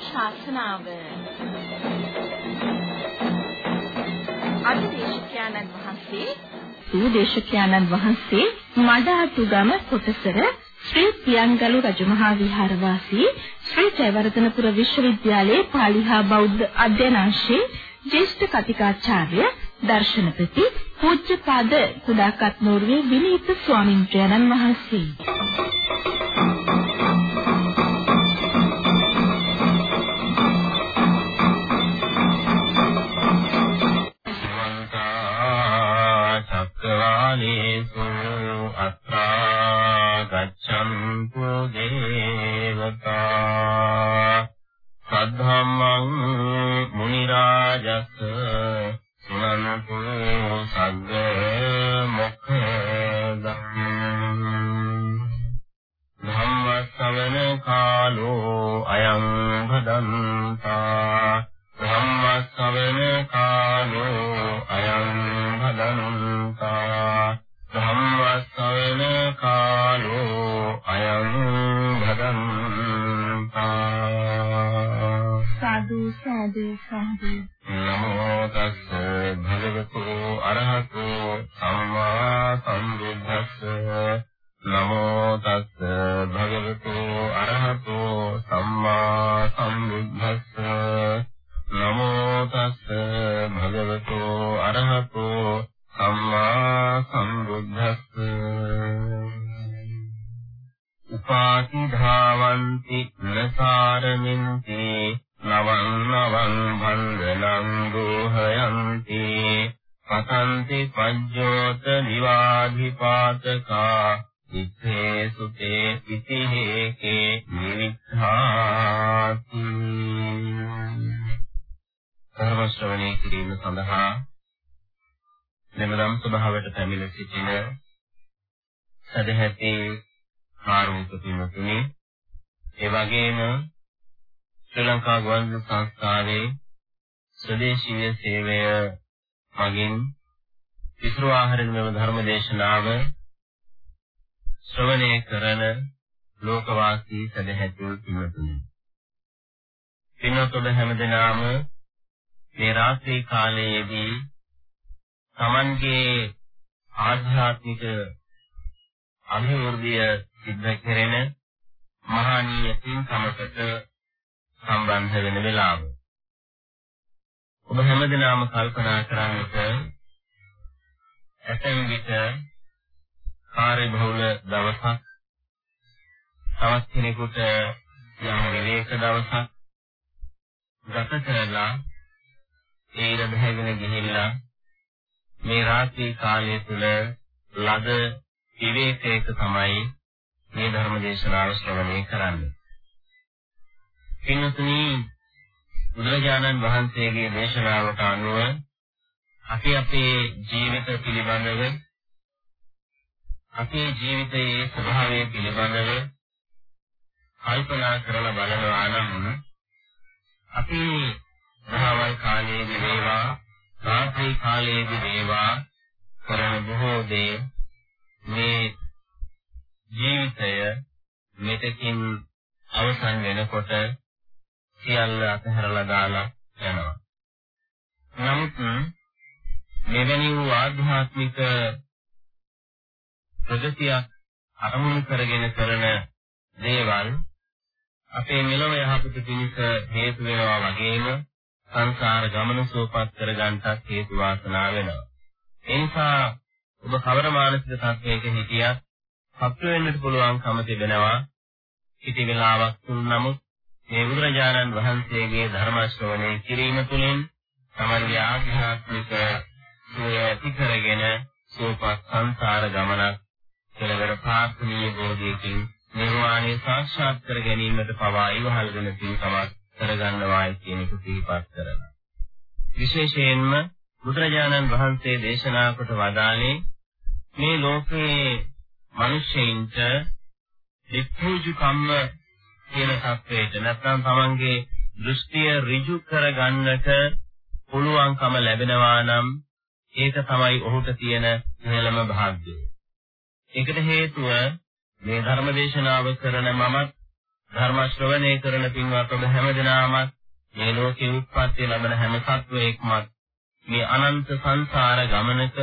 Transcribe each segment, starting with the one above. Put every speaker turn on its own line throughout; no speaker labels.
ධර්මානුශාසනාව අධිදේශකයන්න් වහන්සේ සූදේශකයන්න් වහන්සේ මඩාතුගම කොටසර ශ්‍රී පියංගලු රජමහා විහාරවාසී ශ්‍රී ජයවර්ධනපුර විශ්වවිද්‍යාලයේ පාලි හා බෞද්ධ අධ්‍යනාංශයේ ජ්‍යෙෂ්ඨ කතිකාචාර්ය දර්ශනපති පූජ්‍යපාද කුඩාකත් නෝර්වේ විනීත ස්වාමින්ද්‍රයන්න් වහන්සේ.
කාලෝ අයං සදැහැති කාරුණික පින්තුනි ඒ වගේම ශ්‍රී ලංකා ගුවන්විදුලි සංස්ථාවේ ස්වදේශීය සේවය මගින් විසුරුවා හරින මෙම ධර්ම දේශනාව ශ්‍රවණය කරන ලෝකවාසී සදැහැති පින්තුනි පින්වත් ඔබ හැමදෙනාම මේ රාත්‍රී කාලයේදී Tamanගේ ආධ්‍යාත්මික අභිවෘද්ධිය සිද්ධ කෙරෙන මහානීය පින්කමකට සම්බන්ධ වෙන වෙලාව. ඔබ හැමදෙනාම කල්පනා කරන්නට ඇතැම් විට කාර්යබහුල දවසක් තවත් කෙනෙකුට යම් විවේක දවසක් ගත කරලා ඒ ඉර බහගෙන ගිහිල්ලා මේ රාත්‍රී කාලය තුල ලද විවේකයක තමයි මේ ධර්ම දේශනාව ශ්‍රවණය කරන්නේ. පින්තුනි බුදුරජාණන් වහන්සේගේ දේශනාවට අනුව අපි අපේ ජීවිත පිළිබඳව අපේ ජීවිතයේ ස්වභාවය පිළිබඳව කල්පනා කරලා බලනවා නම් අපි දහවල් කාලයේදී වේවා රාත්‍රී කාලයේදී වේවා කරන බොහෝ දේ මේ ජීවිතය මෙතකින් අවසන් වෙනකොට සියල්ල අතහැරලා දාලා යනවා. නමුත් මෙවැනි වූ ආධ්‍යාත්මික ප්‍රගතියක් අරමුණු කරගෙන කරන දේවල් අපේ මෙලොව යහපත පිණිස හේතු වෙනවා වගේම සංසාර ගමන සුවපත් කරගන්නටත් හේතු වාසනා වෙනවා. ඒ නිසා ඔබ කවර මානසික තත්වයක හිටියත් සත්‍ය වෙන්නට පුළුවන්කම තිබෙනවා. කිසි වෙලාවක් තුන් නමුත් මේ බුදුරජාණන් වහන්සේගේ ධර්ම ශ්‍රවණය කිරීම තුළින් තමන්ගේ ආධ්‍යාත්මික සුවය ඇති කරගෙන සුවපත් සංසාර ගමනක් කෙලවර ප්‍රාර්ථනීය බෝධියකින් නිර්වාණය සාක්ෂාත් කර ගැනීමට පවා ඉවහල් වෙන පින්කමක් කරගන්නවායි කියන එක සිහිපත් කරනවා. විශේෂයෙන්ම බුදුරජාණන් වහන්සේ දේශනා කොට වදාළේ මේ ලෝකයේ මිනිස්සෙයින්ට විපූජු කම්ම කියන සත්‍යයට නැත්නම් තමන්ගේ දෘෂ්ටිය ඍජු කරගන්නට පුළුවන්කම ලැබෙනවා නම් ඒක තමයි ඔහුට තියෙන ඉහළම භාග්‍යය. ඒකට හේතුව මේ ධර්ම දේශනාව කරන මමත් ධර්ම ශ්‍රවණය කරන පින්වත් ඔබ හැමදෙනාම මේ ලෝකේ උත්පත්ති ලැබෙන හැම සත්වයක්මත් මේ අනන්ත සංසාර ගමනක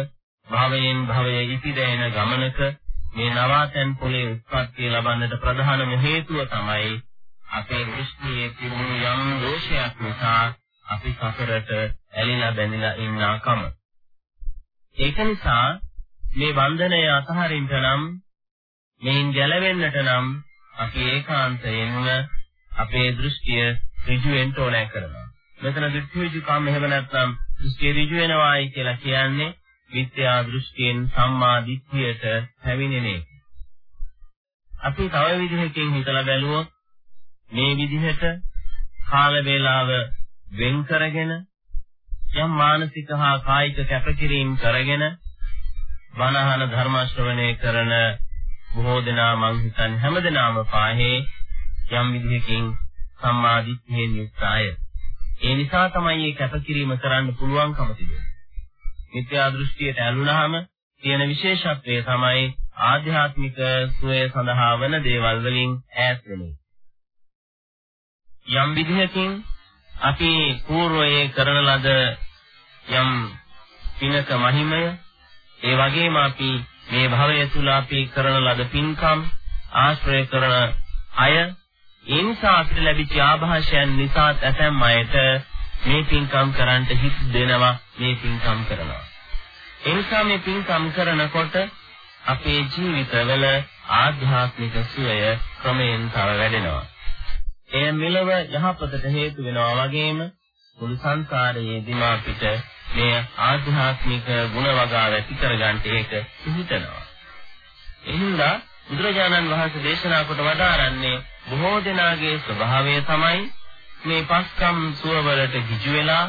භවයෙන් භවයේ ඉතිදෙන ගමනක මේ නවාතැන් කුලේ උත්පත්ති ලබන්නට ප්‍රධානම හේතුව තමයි අපේ දෘෂ්ටියේ තිබුණු යම් දෝෂයක් නිසා අපි සසරට ඇලිලා බැඳිලා ඉන්නාකම. ඒක නිසා මේ බන්ධනය අතහරින්න නම් මේන් ගැලවෙන්නට නම් අපි ඒකාන්තයෙන්ම අපේ දෘෂ්ටිය ඍජු වෙන්න ඕනෑ කරනවා. මෙතන දෘෂ්ටි ඍජුකම් එහෙම නැත්නම් දෘෂ්ටි ඍජු වෙනවායි කියලා කියන්නේ විත්‍යා දෘෂ්ටියෙන් සම්මා දිට්ඨියට පැමිණෙන එක. අපි තව විදිහකින් හිතලා බැලුවොත් මේ විදිහට කාල වේලාව වෙන් කරගෙන යම් මානසික හා කායික කැපකිරීම කරගෙන බණහන ධර්ම ශ්‍රවණය කරන බොහෝ දෙනා මං හිතන්නේ හැමදෙනාම පාහේ යම් විදිහකින් සම්මා දිට්ඨියෙන් යුක්ත අය. ඒ නිසා තමයි මේ කැපකිරීම කරන්න පුළුවන්කම තිබෙන්නේ. මිත්‍යා දෘෂ්ටියට ඇලුනහම තියෙන විශේෂත්වය තමයි ආධ්‍යාත්මික සුවය සඳහා වන දේවල් වලින් ඈත් වෙන යම් විදිහකින් අපි పూర్වයේ කරන ලද යම් පිනක මහිමය ඒ වගේම අපි මේ භවය තුල අපි කරන ලද පින්කම් ආශ්‍රය කරන අය ඒ නිසා අපිට ලැබිච්ච ආభాෂයන් නිසා ඇතැම් අයට මේ පින්කම් කරන්නට හිත දෙනවා මේ පින්කම් කරනවා. ඒ නිසා මේ පින්කම් කරනකොට අපේ ජීවිතවල ආධ්‍යාත්මික සුවය ක්‍රමයෙන් තව වැඩෙනවා. එය මෙලව යහපතට හේතු වෙනවා වගේම මුළු සංසාරයේදීම අපිට මේ ආධ්‍යාත්මික ගුණ වගා ඇති කරගන්න ඒක හිතනවා. එහෙනම් බුදුරජාණන් වහන්සේ දේශනා කොට වදාරන්නේ බොහෝ දෙනාගේ ස්වභාවය තමයි මේ පස්කම් සුවවලට ගිජු වෙලා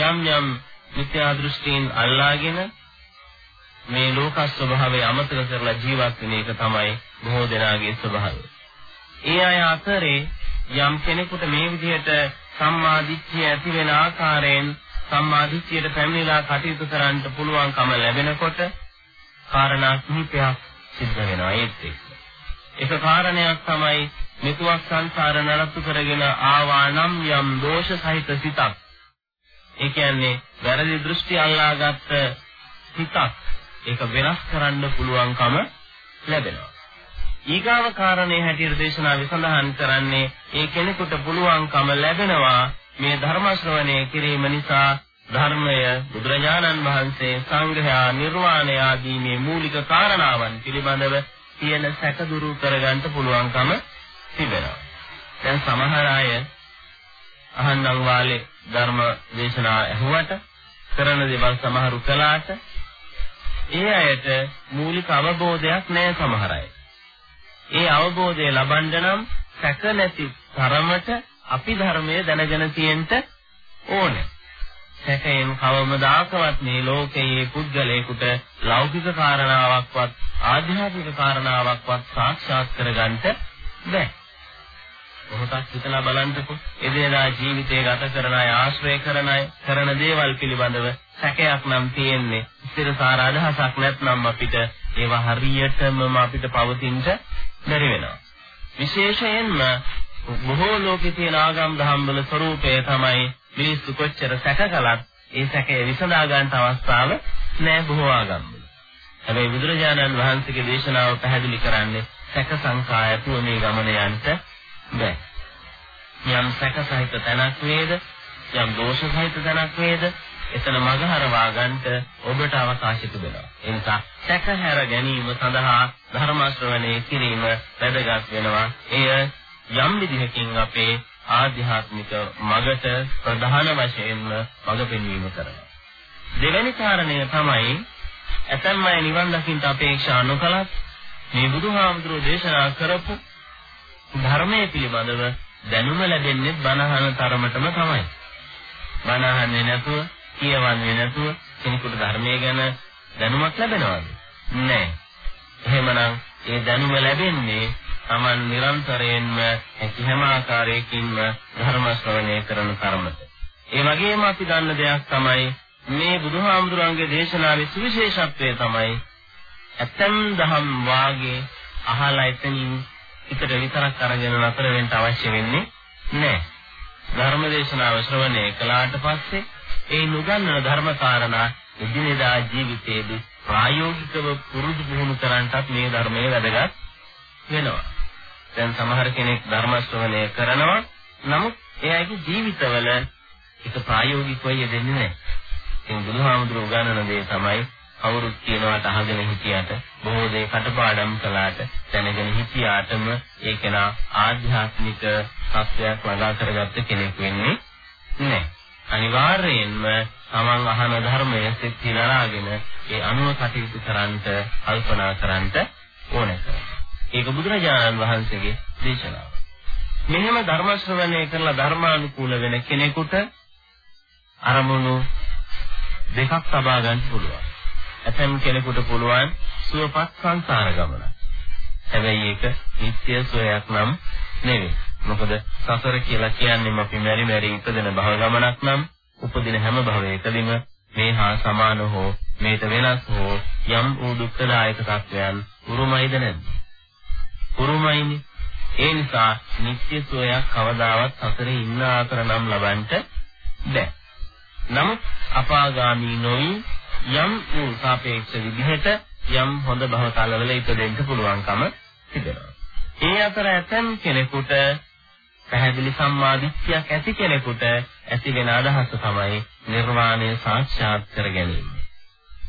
යම් යම් මිත්‍යා දෘෂ්ටීන් අල්ලාගෙන මේ ලෝක ස්වභාවය අමතක කරලා ජීවත් වෙන එක තමයි බොහෝ දෙනාගේ ස්වභාවය. ඒ අය අතරේ යම් කෙනෙකුට මේ විදිහට සම්මා දිට්ඨිය ඇති වෙන ආකාරයෙන් සම්මා දිට්ඨියට පැමිණලා කටයුතු කරන්න පුළුවන්කම ලැබෙනකොට කාරණා කිහිපයක් සිද්ධ වෙනවා ඒත් එක්ක. එක කාරණයක් තමයි මෙතුවක් සංසාර නඩත්තු කරගෙන ආවා නම් යම් දෝෂ සහිත සිතක්. ඒ කියන්නේ වැරදි දෘෂ්ටි අල්ලාගත්ත සිතක්. ඒක වෙනස් කරන්න පුළුවන්කම ලැබෙනවා. ඊගාව කාරණේ හැටියට දේශනාවේ සඳහන් කරන්නේ ඒ කෙනෙකුට පුළුවන්කම ලැබෙනවා මේ ධර්ම ශ්‍රවණය කිරීම නිසා ධර්මය බුදුරජාණන් වහන්සේ සංඝයා නිර්වාණය ආදී මේ මූලික කාරණාවන් පිළිබඳව තියෙන සැක දුරු කරගන්න පුළුවන්කම තිබෙනවා. දැන් සමහර අය අහන්නම් වාලේ ධර්ම දේශනා ඇහුවට කරන දේවල් සමහරු කළාට ඒ අයට මූලික අවබෝධයක් නැහැ සමහර අය. ඒ අවබෝධය ලබන්න නම් සැක නැති තරමට අපි ධර්මයේ දැනගෙන තියෙන්න ඕනේ. සැකයෙන් කවමදාකවත් මේ ලෝකයේ පුද්ගලයෙකුට ලෞකික කාරණාවක්වත් ආධ්‍යාත්මික කාරණාවක්වත් සාක්ෂාත් කරගන්න බැහැ. මොහොතක් හිතලා බලන්නකෝ. එදිනදා ජීවිතේ ගත කරන අය ආශ්‍රය කරන අය කරන දේවල් පිළිබඳව සැකයක් නම් තියෙන්නේ. ස්ථිරසාර අදහසක් නැත්නම් අපිට ඒවා හරියටම අපිට පවතින්න බැරි වෙනවා. විශේෂයෙන්ම බොහෝ ලෝකේ තියෙන ආගම් දහම් වල ස්වરૂපය තමයි මිනිස්සු කොච්චර සැක කළත් ඒ සැකය විසඳා ගන්න අවස්ථාව නෑ බොහෝ ආගම්වල. හැබැයි බුදුරජාණන් වහන්සේගේ දේශනාව පැහැදිලි කරන්නේ සැක සංකායතුව මේ ගමන යන්න බෑ. යම් සැක සහිත තැනක් වේද යම් දෝෂ සහිත තැනක් වේද එතන මඟ හරවා ගන්නට ඔබට අවකාශ තිබෙනවා. ඒ නිසා සැක හැර ගැනීම සඳහා ධර්ම ශ්‍රවණය කිරීම වැදගත් වෙනවා. එය යම් විදිහකින් අපේ ආධ්‍යාත්මික මගට ප්‍රධාන වශයෙන්ම මඟ පෙන්වීම කරනවා. දෙවැනි කාරණය තමයි ඇතැම් අය නිවන් දකින්න අපේක්ෂා නොකලත් මේ බුදුහාමුදුරෝ දේශනා කරපු ධර්මයේ පිළිබඳව දැනුම ලැබෙන්නේ බණහන තරමටම තමයි. බණහන්නේ නැතුව, කියවන්නේ නැතුව කෙනෙකුට ධර්මයේ ගැන දැනුමක් ලැබෙනවද? නැහැ. එහෙමනම් ඒ දැනුම ලැබෙන්නේ Taman නිරන්තරයෙන්ම හැකි හැම ආකාරයකින්ම ධර්ම ශ්‍රවණය කරන කර්මත. ඒ වගේම අපි දන්න දෙයක් තමයි මේ බුදුහාමුදුරන්ගේ දේශනාවේ සුවිශේෂත්වය තමයි ඇතම් දහම් වාගේ අහලා එතනින් හිතට විතරක් අරගෙන නතර වෙන්න අවශ්‍ය වෙන්නේ නැහැ. ධර්මදේශනාව ශ්‍රවණය කළාට පස්සේ ඒ නුගන්වන ධර්මකාරණා එදිනෙදා ජීවිතයේදී ප්‍රායෝගිකව පුරුදු පුහුණු කරන්නටත් මේ ධර්මයේ වැදගත් වෙනවා. දැන් සමහර කෙනෙක් ධර්ම ශ්‍රවණය කරනවා නමුත් එයාගේ ජීවිතවල ඒක ප්‍රායෝගිකව යෙදෙන්නේ නැහැ. ඉතින් බුදුහාමුදුරුවෝ උගන්වන දේ තමයි කවුරුත් කියනවාට අහගෙන හිටියට බොහෝ දේ කටපාඩම් කළාට දැනගෙන හිටියාටම ඒක නා ආධ්‍යාත්මික සත්‍යයක් වඩා කරගත්ත කෙනෙක් වෙන්නේ නැහැ. අනිවාර්යයෙන්ම තමන් අහන ධර්මයේ සිත් හිලලාගෙන ඒ අනුව කටයුතු කරන්ට කල්පනා කරන්ට ඕනේ කරනවා. ඒක බුදුරජාණන් වහන්සේගේ දේශනාව. මෙහෙම ධර්ම ශ්‍රවණය කරලා ධර්මානුකූල වෙන කෙනෙකුට අරමුණු දෙකක් තබා ගන්න පුළුවන්. ඇතම් කෙනෙකුට පුළුවන් සුවපත් සංසාර ගමන. හැබැයි ඒක නිත්‍ය සෝයක් නම් නෙවෙයි. මොකද සසර කියලා කියන්නේම අපි මෙරි මෙරි ඉපදෙන භව ගමනක් නම් උපදින හැම භවයකදීම මේ හා සමාන හෝ මේට වෙනස් හෝ යම් වූ දුක්ඛදායක තත්වයන් උරුමයිද නැද්ද? උරුමයිනේ. ඒ නිසා නිත්‍ය සෝයක් කවදාවත් සසරේ ඉන්න ආකාර නම් ලබන්නට බැහැ. නමුත් අපාගාමී නොවි යම් වූ සාපේක්ෂ විදිහට යම් හොඳ භව කාලවල ඉපදෙන්න පුළුවන්කම තිබෙනවා. ඒ අතර ඇතම් කෙනෙකුට පැහැදිලි සම්මාදිට්ඨියක් ඇති කෙනෙකුට ඇති වෙන අදහස තමයි නිර්වාණය සාක්ෂාත් කර ගැනීම.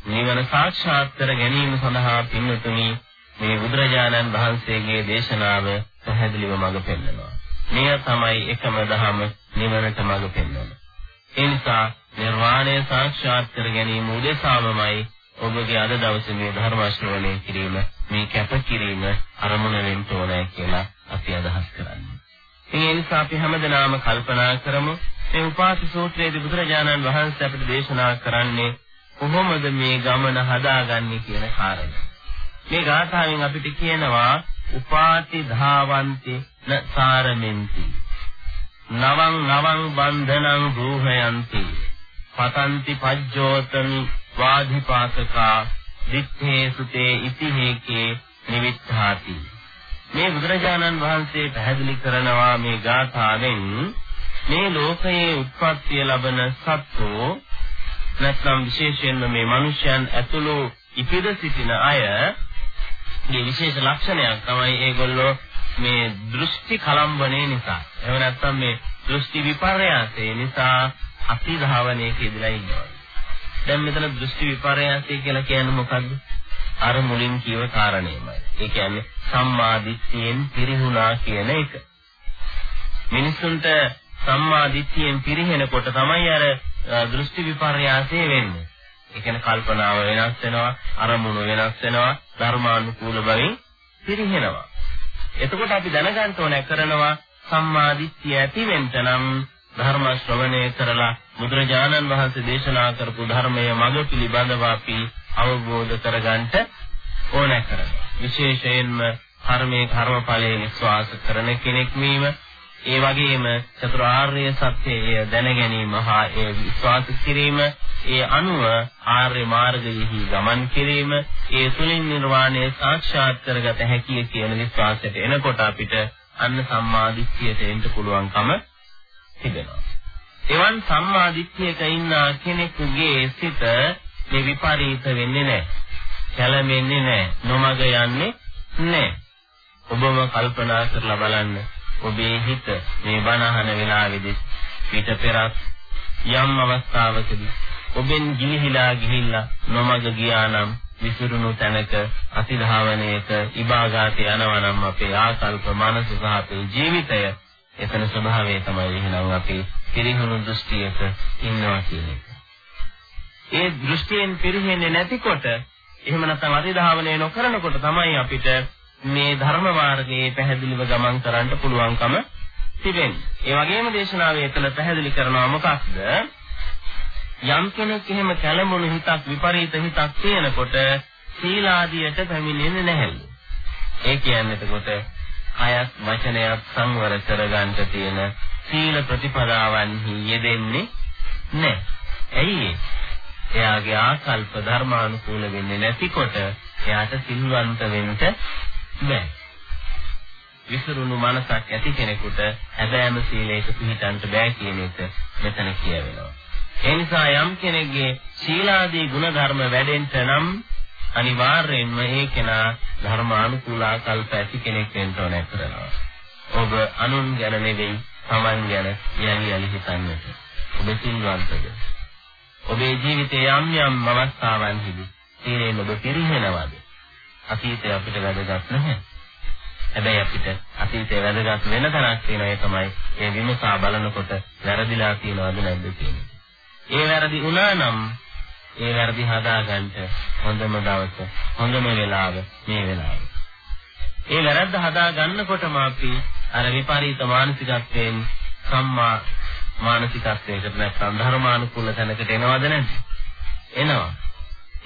නිවන සාක්ෂාත් කර ගැනීම සඳහා පින්වතුනි මේ බුදුරජාණන් වහන්සේගේ දේශනාව පැහැදිලිව මඟ පෙන්වනවා. මෙය තමයි එකම දහම නිවනට මඟ පෙන්වන. ඒ නිසා නිර්වාණය සාක්ෂාත් කර ගැනීම උදෙසාමයි ඔබගේ අද දවසේ මේ ධර්ම ශ්‍රවණය කිරීම මේ කැප කිරීම අරමුණ වෙන්න ඕනේ කියලා අපි අදහස් කරන්නේ. ඒ නිසා අපි හැමදෙනාම කල්පනා කරමු මේ උපාසි සූත්‍රයේදී බුදුරජාණන් වහන්සේ අපිට දේශනා කරන්නේ කොහොමද මේ ගමන හදාගන්නේ කියන කාරණය. මේ ගාථාවෙන් අපිට කියනවා උපාති ධාවන්ති න සාරමෙන්ති නවං නවං බන්ධනං රූහයන්ති පතන්ති පජ්ජෝතමි වාධිපාසකා දිත්තේ සුතේ ඉතිහේකේ නිවිත්තාති මේ බුදුරජාණන් වහන්සේ පැහැදිලි කරනවා මේ ගාථාවෙන් මේ ලෝකයේ උත්පත්තිය ලබන සත්වෝ නැත්නම් විශේෂයෙන්ම මේ මිනිසයන් ඇතුළු ඉපිද සිටින අය මේ විශේෂ ලක්ෂණයක් තමයි ඒගොල්ලෝ මේ දෘෂ්ටි කලම්බණේ නිසා එහෙම නැත්නම් මේ දෘෂ්ටි විපර්යාසය නිසා අතිධාවනයේ කියදලා ඉන්නවා. දැන් මෙතන දෘෂ්ටි විපර්යාසය කියලා කියන්නේ මොකද්ද? අර මුලින් කියව කාරණේමයි. ඒ කියන්නේ සම්මා දිට්ඨියෙන් පිරිහුණා කියන එක. මිනිසුන්ට සම්මා දිට්ඨියෙන් පිරිහෙනකොට තමයි අර දෘෂ්ටි විපර්යාසය වෙන්නේ. ඒ කියන්නේ කල්පනාව වෙනස් වෙනවා, අරමුණු වෙනස් වෙනවා, ධර්මානුකූල බවින් පිරිහෙනවා. එතකොට අපි දැනගන්න ඕනේ කරනවා සම්මා දිට්ඨිය ඇති වෙන්න නම් ධර්ම ශ්‍රවණය කරලා බුදුරජාණන් වහන්සේ දේශනා කරපු ධර්මයේ මඟ පිළිබඳව අපි අවබෝධ කරගන්නට ඕනෑ කරනවා. විශේෂයෙන්ම කර්මයේ කර්මඵලයේ විශ්වාස කරන කෙනෙක් වීම ඒ වගේම චතුරාර්ය සත්‍යය දැන ගැනීම හා ඒ විශ්වාස කිරීම ඒ අනුව ආර්ය මාර්ගයෙහි ගමන් කිරීම ඒ තුලින් නිර්වාණය සාක්ෂාත් කරගත හැකිය කියන විශ්වාසයට එනකොට අපිට අන්න සම්මාදිට්ඨියට එන්න පුළුවන්කම තිබෙනවා. එවන් සම්මාදිට්ඨියක ඉන්න කෙනෙකුගේ සිත මේ විපරීත වෙන්නේ නැහැ. කැළඹෙන්නේ නැහැ. නොමග යන්නේ නැහැ. ඔබම කල්පනා කරලා බලන්න. ඔබේ හිත මේ බණ අහන වෙලාවේදී පිට පෙරත් යම් අවස්ථාවකදී ඔබෙන් ගිලිහිලා ගිහිල්ලා නොමග ගියා නම් විසිරුණු තැනක අතිධාවනයක ඉබාගාත යනවා නම් අපේ ආකල්ප මනස සහ අපේ ජීවිතය එතන ස්වභාවය තමයි එහෙනම් අපි පිරිහුණු දෘෂ්ටියක ඉන්නවා කියන එක. ඒ දෘෂ්ටියෙන් පිරිහෙන්නේ නැතිකොට එහෙම නැත්නම් අතිධාවනය නොකරනකොට තමයි අපිට මේ ධර්ම මාර්ගයේ පැහැදිලිව ගමන් කරන්න පුළුවන්කම තිබෙන්නේ. ඒ වගේම දේශනාවේ එතන පැහැදිලි කරනවා මොකක්ද? යම් කෙනෙක් එහෙම කැළඹුණු හිතක් විපරීත හිතක් තියෙනකොට සීලාදියට පැමිණෙන්නේ නැහැ. ඒ කියන්නේ එතකොට කයත් වචනයත් සංවර කරගන්න තියෙන සීල ප්‍රතිපදාවන්හි යෙදෙන්නේ නැහැ. ඇයි එයාගේ ආකල්ප ධර්මානුකූල වෙන්නේ නැතිකොට එයාට සිල්වන්ත වෙන්න බෑ. විසිරුණු මනසක් ඇති කෙනෙකුට හැබෑම සීලයක පිළිටන්ට බෑ කියන එක මෙතන කියවෙනවා. ඒ නිසා යම් කෙනෙක්ගේ සීලාදී ගුණධර්ම වැඩෙන්න නම් අනිවාර්යයෙන්ම ඒ කෙනා ධර්මානුකූල ආකල්ප ඇති කෙනෙක් වෙන්න ඕනේ කරනවා. ඔබ අනුන් ගැන නෙවෙයි, Taman ගැන යලි යලි හිතන්නට. ඔබ සිල්වන්තද? ඔබේ ජීවිතයේ යම් යම් අවස්ථාවන්හිදී සීලයෙන් ඔබ පිරිහෙනවද? අතීතය අපිට වැදගත් නැහැ. හැබැයි අපිට අතීතය වැදගත් වෙන තරක් තියෙනවා ඒ තමයි ඒ විමසා බලනකොට වැරදිලා තියෙනවද නැද්ද කියන එක. ඒ වැරදි වුණා නම් ඒ වැරදි හදාගන්න හොඳම දවස හොඳම වෙලාව මේ වෙලාව. ඒ වැරද්ද හදා ගන්නකොටම අපි අර විපරීත මානසිකත්වයෙන් සම්මා මානසිකත්වයකට නැත්නම් ධර්මානුකූල තැනකට එනවද නැද්ද? එනවා.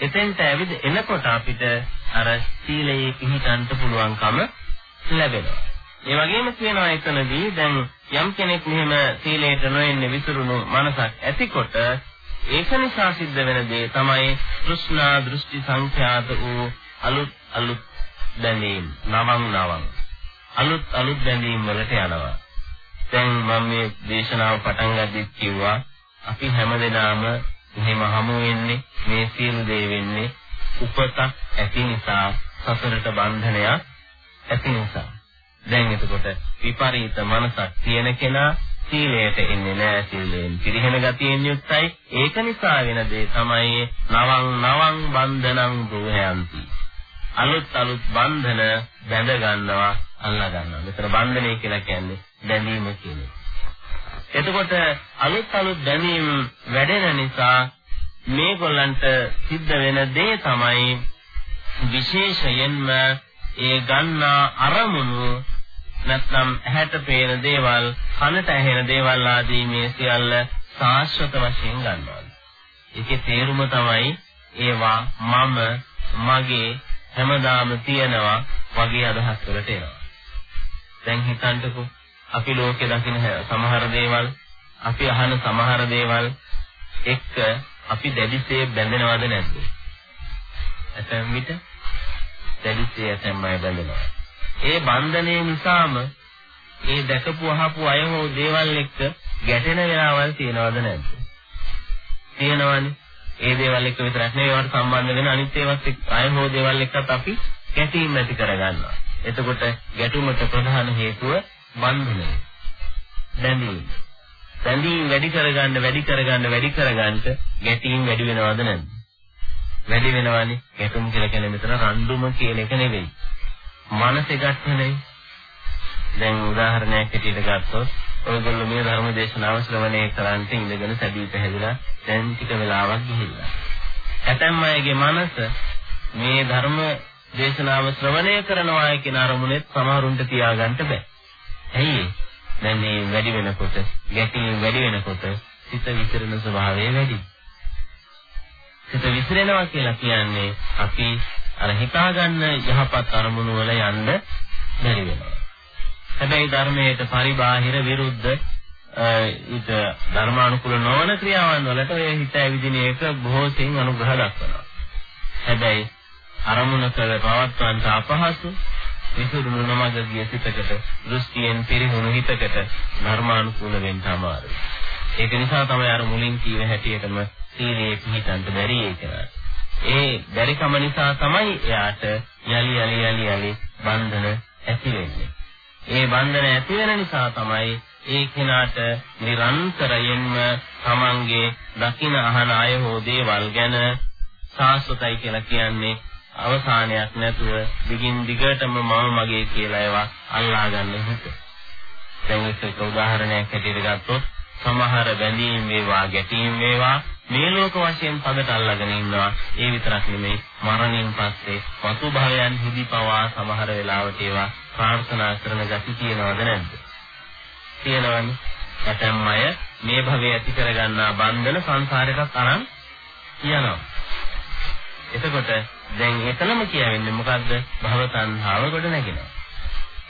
එතෙන්ට ඇවිද එනකොට අපිට අර සීලයේ පිහිටන්න පුළුවන්කම ලැබෙනවා. ඒ වගේම කියනවා එතනදී දැන් යම් කෙනෙක් මෙහෙම සීලයට නොෙන්නේ විසිරුණු මනසක් ඇතිකොට ඒක නිසා සිද්ධ වෙන දේ තමයි තෘෂ්ණා දෘෂ්ටි සංඛ්‍යාත වූ අලුත් අලුත් බැඳීම් නවම් නවම් අලුත් අලුත් බැඳීම් වලට යනවා. දැන් මම මේ දේශනාව පටන් ගද්දි කිව්වා අපි හැමදෙනාම මෙහෙම හමු වෙන්නේ මේ සියලු දේ වෙන්නේ උපතක් ඇති නිසා සසරට බන්ධනයක් ඇති නිසා. දැන් එතකොට විපරීත මනසක් තියෙන කෙනා සීලයට එන්නේ නැහැ සීලයෙන් පිරිහෙන ගතියෙන් යුක්තයි. ඒක නිසා වෙන දේ තමයි නවං නවං බන්ධනං දුහයන්ති. අලුත් අලුත් බන්ධන බැඳ ගන්නවා අල්ලා ගන්නවා. මෙතන බන්ධනය කියලා කියන්නේ බැඳීම කියන එතකොට අලුත් අලුත් බැඳීම් වැඩෙන නිසා මේගොල්ලන්ට සිද්ධ වෙන දේ තමයි විශේෂයෙන්ම ඒ ගන්නා අරමුණු නැත්නම් ඇහැට පේන දේවල්, කනට ඇහෙන දේවල් ආදී මේ සියල්ල සාස්වත වශයෙන් ගන්නවා. ඒකේ තේරුම තමයි ඒවා මම මගේ හැමදාම තියනවා වගේ අදහස් වලට එනවා. දැන් හිතන්නකෝ අපි ලෝකේ දකින සමහර දේවල්, අපි අහන සමහර දේවල් එක්ක අපි දැඩිසේ බැඳෙනවද නැද්ද? ඇතැම් විට දැඩිසේ ඇතැම් අය බැඳෙනවා. ඒ බන්ධනය නිසාම ඒ දැකපු අහපු අය හෝ දේවල් එක්ක ගැටෙන වෙලාවල් තියෙනවද නැද්ද? තියෙනවනේ. ඒ දේවල් එක්ක විතරක් නෙවෙයි ඒවට සම්බන්ධ වෙන අනිත් ඒවාත් අය හෝ දේවල් එක්කත් අපි ගැටීම් ඇති කරගන්නවා. එතකොට ගැටුමට ප්‍රධාන හේතුව බන්ධනය. බැඳීම. බැඳීම් වැඩි කරගන්න වැඩි කරගන්න වැඩි කරගන්න ගැටීම් වැඩි වෙනවද නැද්ද? වැඩි වෙනවනේ. ගැටුම් කියලා කියන්නේ මෙතන රණ්ඩුම කියන එක නෙවෙයි. මනසේ ගැටෙන්නේ. දැන් උදාහරණයක් ඇටියට ගත්තොත් ඔයගොල්ලෝ මේ ධර්ම දේශනාව ශ්‍රවණය කරන්ට ඉඳගෙන සැදී පැහැදිලා දැන් ටික වෙලාවක් ගිහිල්ලා. ඇතැම් අයගේ මනස මේ ධර්ම දේශනාව ශ්‍රවණය කරනවා කියන අරමුණෙත් සමහරුන්ට තියාගන්න බෑ. ඇයි දැන් මේ වැඩි වෙනකොට, ගැටීම් වැඩි වෙනකොට සිත විසිරෙන ස්වභාවය වැඩි. සිත විසිරෙනවා කියලා කියන්නේ අපි අර හිතාගන්න යහපත් අරමුණු වල යන්න බැරි වෙනවා. හැබැයි ධර්මයට පරිබාහිර විරුද්ධ ඊට ධර්මානුකූල නොවන ක්‍රියාවන් වලට ඔය හිත ඇවිදින එක බොහෝ සෙයින් අනුග්‍රහ දක්වනවා. හැබැයි අරමුණ කළ පවත්වන්න අපහසු විසුරුණු නොමග ගිය සිතකට දෘෂ්ටියෙන් පිරිහුණු හිතකට ධර්මානුකූල වෙන්න අමාරුයි. ඒක නිසා තමයි අර මුලින් කීව හැටියටම සීලයේ පිහිටන්ට බැරි ඒක. ඒ බැරිකම නිසා තමයි එයාට යලි යලි යලි යලි බන්ධන ඇති වෙන්නේ. ඒ බන්ධන ඇති වෙන නිසා තමයි ඒ කෙනාට නිරන්තරයෙන්ම තමන්ගේ දකින අහන අය හෝ දේවල් ගැන සාස්වතයි කියලා කියන්නේ අවසානයක් නැතුව දිගින් දිගටම මම මගේ කියලා ඒවා අල්ලා ගන්න හිත. දැන් එක උදාහරණයක් හැටියට ගත්තොත් සමහර බැඳීම් වේවා ගැටීම් වේවා මේ ලෝක වශයෙන් පදට අල්ලගෙන ඉන්නවා. ඒ විතරක් නෙමෙයි මරණයෙන් පස්සේ වතු භවයන් හිදි පවා සමහර වෙලාවට ඒවා ප්‍රාර්ථනා කරන ගති තියෙනවද නැද්ද? තියෙනවනේ. ඇතැම් අය මේ භවයේ ඇති කරගන්නා බන්ධන සංසාරයකට අරන් යනවා. එතකොට දැන් එතනම කියවෙන්නේ මොකද්ද? භව තණ්හාව ගොඩ නැගෙනවා.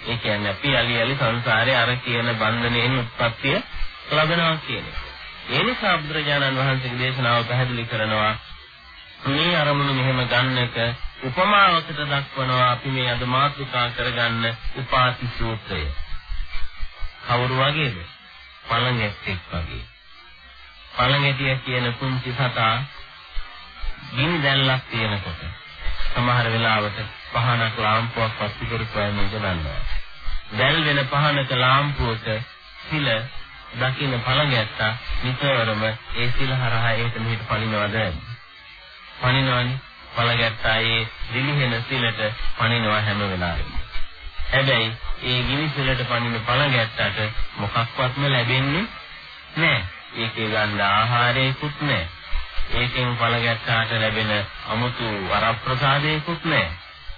ඒ කියන්නේ අපි යලි යලි සංසාරේ අර කියන බන්ධනයෙන් උත්පත්තිය ලබනවා කියන්නේ. ඒ නිසා බුදුරජාණන් වහන්සේගේ දේශනාව පැහැදිලි කරනවා මේ අරමුණු මෙහෙම ගන්නක උපමාවකට දක්වනවා අපි මේ අද මාතෘකා කරගන්න උපාති සූත්‍රය. කවුරු වගේද? පළඟැත්තෙක් වගේ. පළඟැටිය කියන කුංචි සතා ගිනි දැල්ලක් තියෙනකොට සමහර වෙලාවට පහනක් ලාම්පුවක් පත්ති කරපුවාම ඉඳනවා. දැල් වෙන පහනක ලාම්පුවක සිල දකින්න පළඟැත්තා නිතරම ඒ සිල හරහා ඒකට මෙහෙට පනිනවද? පනිනවනේ. පළඟැත්තා ඒ දිලිහෙන සිලට පනිනවා හැම වෙලාවෙම. හැබැයි ඒ ගිනි සිලට පනින පළඟැත්තට මොකක්වත්ම ලැබෙන්නේ නැහැ. ඒකේ ගන්න ආහාරයකුත් නැහැ. ඒකෙන් පළඟැත්තාට ලැබෙන අමුතු වරප්‍රසාදයකුත් නැහැ.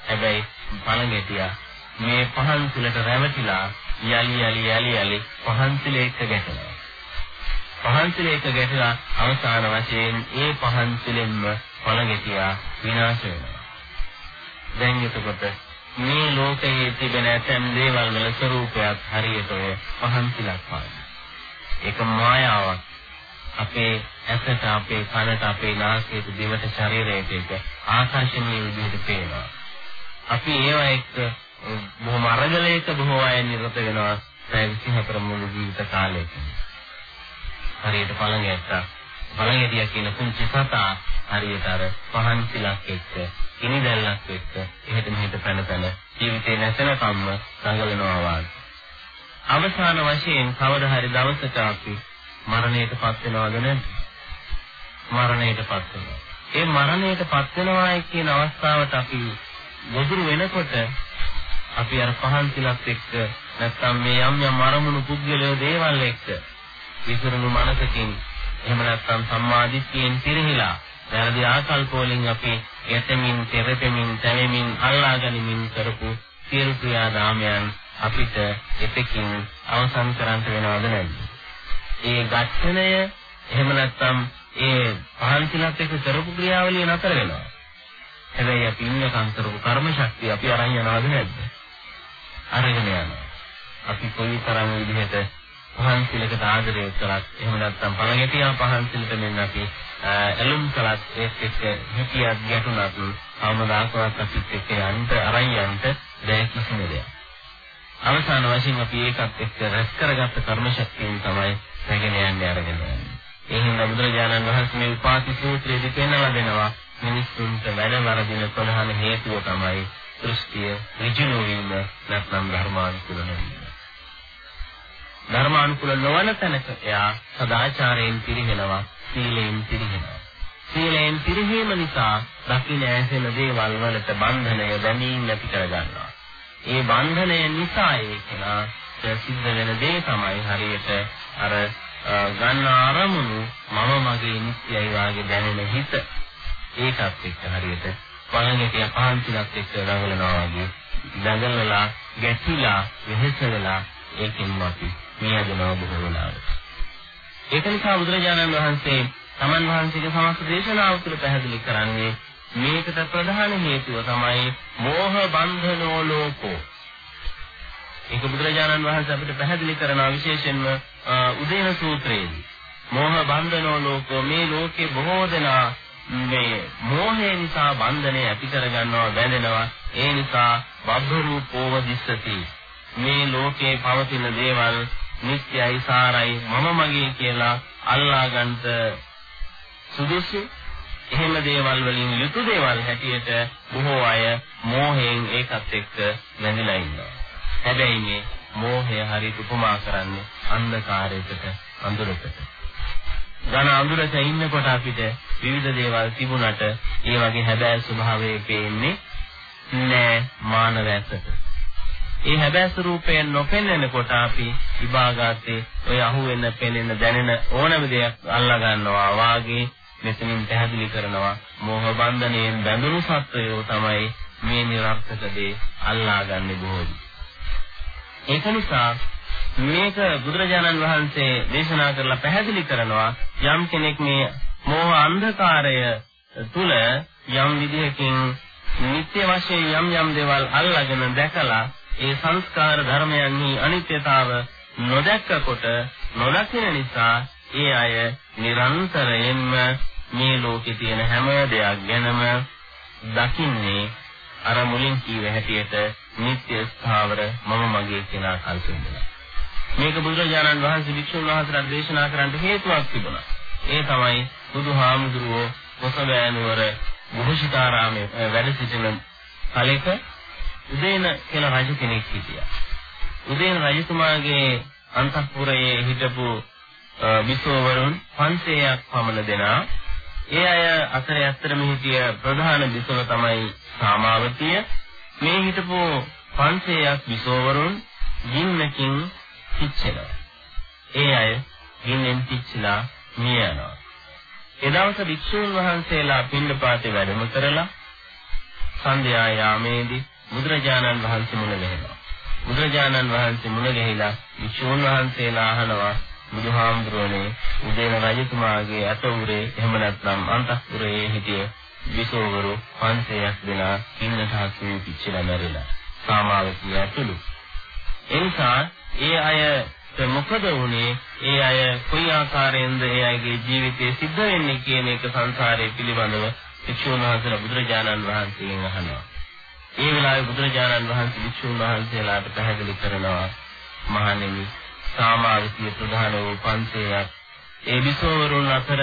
හැබැයි පළඟැටියා මේ පහන් සිලට රැවටිලා යලි යලි යලි යලි පහන් සිල එක්ක ගැටෙනවා. පහන් සිල එක්ක ගැටලා අවසාන වශයෙන් ඒ පහන් සිලෙන්ම පළඟැටියා විනාශ වෙනවා. දැන් එතකොට මේ ලෝකයේ තිබෙන ඇතැම් දේවල් වල ස්වરૂපයක් හරියට ඔය පහන් සිලක් වගේ. ඒක මායාවක්. අපේ ඇසට, අපේ කනට, අපේ නාසයට, දිවට, ශරීරයට ඒක ආකර්ෂණීය විදිහට පේනවා. අපි ඒවා එක්ක බොහොම අරගලයක බොහෝ අය නිරත වෙනවා පැය 24 මුළු ජීවිත කාලයකම. හරියට පළඟැත්තා. පළඟැටියා කියන කුංචි සතා හරියට අර පහන් සිලක් එක්ක, කිනි දැල්ලක් එක්ක එහෙට මෙහෙට පැන පැන ජීවිතේ නැසෙනකම්ම දඟලනවා වගේ. අවසාන වශයෙන් කවදා හරි දවසක අපි මරණයටපත් වෙනවද නැද්ද? මරණයටපත් වෙනවා. ඒ මරණයටපත් වෙනවා කියන අවස්ථාවට අපි ගොදුරු වෙනකොට අපි අර පහන් තිලක් එක්ක නැත්නම් මේ යම් යම් අරමුණු පුද්ගලයෝ දේවල් එක්ක විසිරුණු මනසකින් එහෙම නැත්නම් සම්මාදිට්ඨියෙන් පිරිහිලා වැරදි ආකල්ප වලින් අපි යැතමින්, තෙරපෙමින්, තැවෙමින්, අල්ලා ගනිමින් කරපු සියලු ක්‍රියාදාමයන් අපිට එතකින් අවසන් කරන්න වෙනවද නැද්ද? ඒ ඝට්ටණය එහෙම නැත්නම් ඒ පහන් තිලක් එක්ක කරපු ක්‍රියාවලිය නතර වෙනවා. හැබැයි අපි ඉන්නකම් කරපු කර්ම ශක්තිය අපි අරන් යනවද නැද්ද? අරගෙන යනවා. අපි කොයි තරම් විදිහට පහන් සිලකට ආදරය කරත් එහෙම නැත්නම් පළඟැටියා පහන් සිලට මෙන්න අපි ඇලුම් කළත් ඒත් එක්ක හිතියක් ගැටුණත් අවමදාකවත් අපිත් එක්ක යන්න අරන් යන්න දැන් කිසිම දෙයක්. අවසාන වශයෙන් අපි ඒකත් එක්ක රැස් කරගත්ත කර්ම ශක්තියෙන් තමයි රැගෙන යන්නේ අරගෙන යන්නේ. ඒ හින්දා බුදුරජාණන් වහන්සේ මේ උපාති සූත්‍රයේදී පෙන්වලා දෙනවා මිනිස්සුන්ට වැඩ වරදින ප්‍රධාන හේතුව තමයි දෘෂ්ටිය ඍජු නොවීම නැත්නම් ධර්මානුකූල නොවීම. ධර්මානුකූල නොවන තැනක එයා සදාචාරයෙන් පිරිහෙනවා, සීලයෙන් පිරිහෙනවා. සීලයෙන් පිරිහීම නිසා දකින්න ඇසෙන දේවල් වලට බන්ධනය දැනීම නැති කරගන්නවා. ඒ බන්ධනය නිසා ඒකලා සිද්ධ වෙන දේ තමයි හරියට අර ගන්න ආරමුණු මම මගේ නිත්‍යයි වාගේ දැනෙන හිත ඒකත් එක්ක හරියට පළඟටිය පහන්තිලක් එක්ක රඟලනවා වගේ දඟලලා ගැටිලා වෙහෙස වෙලා ඒකෙන්ම අපි මියදනවා බොහෝ වෙලාවට. ඒක නිසා බුදුරජාණන් වහන්සේ තමන් වහන්සේගේ සමස්ත දේශනාව තුළ පැහැදිලි කරන්නේ මේකට ප්‍රධාන හේතුව තමයි මෝහ බන්ධනෝ ලෝකෝ. ඒක බුදුරජාණන් වහන්සේ අපිට පැහැදිලි කරනවා විශේෂයෙන්ම උදේන සූත්‍රයේදී. මෝහ බන්ධනෝ ලෝකෝ මේ ලෝකේ බොහෝ දෙනා මේ මෝහය නිසා බන්ධනේ ඇති කරගන්නවා බැඳෙනවා ඒ නිසා බබ්බ රූපෝව දිස්සති මේ ලෝකේ පවතින දේවල් නිත්‍යයි සාරයි මම මගේ කියලා අල්ලා ගන්නට සුදුසු එහෙම දේවල් වලින් යුතු දේවල් හැටියට බොහෝ අය මෝහයෙන් ඒකත් එක්ක නැඳිලා ඉන්නවා. හැබැයි මේ මෝහය හරියට උපමා කරන්නේ අන්ධකාරයකට අඳුරකට. ඝන අඳුරක ඉන්නකොට අපිට විවිධ දේවල් තිබුණට ඒ වගේ හැබෑ ස්වභාවය පේන්නේ නෑ මානව ඇසට. ඒ හැබෑ ස්වરૂපයෙන් නොපෙනෙනකොට අපි විභාගාතේ ඔය අහුවෙන පෙනෙන දැනෙන ඕනම දෙයක් අල්ලා ගන්නවා වාගේ මෙතනින් පැහැදිලි කරනවා මෝහ බන්ධණයෙන් බැඳුණු සත්වයෝ තමයි මේ නිර්ර්ථක දේ අල්ලාගන්නේ බොහෝ. ඒක නිසා මේක බුදුරජාණන් වහන්සේ දේශනා කරලා පැහැදිලි කරනවා යම් කෙනෙක් මේ මෝහ අන්ධකාරය තුල යම් විදිහකින් නිත්‍ය වශයෙන් යම් යම් දේවල් අල්ලාගෙන දැකලා ඒ සංස්කාර ධර්මයන්හි අනිත්‍යතාව නොදැක්කකොට නොදකින නිසා ඒ අය නිරන්තරයෙන්ම මේ ලෝකේ තියෙන හැම දෙයක් ගැනම දකින්නේ අර මුලින් කීව හැටියට නිත්‍ය ස්ථාවර මම මගේ කියලා කල්පනා. මේක බුදුරජාණන් වහන්සේ වික්ෂුන් වහන්සේලා දේශනා කරන්න හේතුවක් තිබුණා. ඒ තමයි බුදුහාමුදුරුවෝ කොසබෑ නුවර බුදුසිතාරාමයේ වැඩ සිටින කලෙක උදේන කියලා රජ කෙනෙක් හිටියා. උදේන රජතුමාගේ අන්තఃපුරයේ හිටපු විසෝවරුන් 500ක් පමණ දෙනා ඒ අය අතරේ ඇත්තටම හිටිය ප්‍රධාන විසව තමයි සාමාවතිය. මේ හිටපු 500ක් විසෝවරුන් ගින්නකින් පිච්චෙනවා. ඒ අය ගින්නෙන් පිච්චිලා මිය යනවා එදවස භික්ෂුන් වහන්සේලා පින්ඩපාතේ වැඩම කරලා සන්ධ්‍යා යාමේදී බුදුරජාණන් වහන්සේ මුණ ගැහෙනවා. බුදුරජාණන් වහන්සේ මුණ ගැහිලා භික්ෂුන් වහන්සේලා අහනවා බුදුහාමුදුරනේ උදේන රජතුමාගේ අතඋරේ එහෙම නැත්නම් අන්තఃපුරයේ හිටිය විසෝවරු 500ක් දෙනා කින්නට හසු පිච්චිලා මැරිලා සාමාවතිය ඇතුළු. එනිසා ඒ අයට මොකද වුනේ? ඒ අය කොයි ආකාරයෙන්ද ඒ අයගේ ජීවිතේ සිද්ධ වෙන්නේ කියන එක සංසාරයේ පිළිබඳව වික්ෂුන් වහන්සේලා බුදුරජාණන් වහන්සේගෙන් අහනවා. ඒ වෙලාවේ බුදුරජාණන් වහන්සේ වික්ෂුන් වහන්සේලාට පැහැදිලි කරනවා මහණෙනි සාමාවිතිය ප්‍රධාන වූ 500ක් ඒ විසෝවරුන් අතර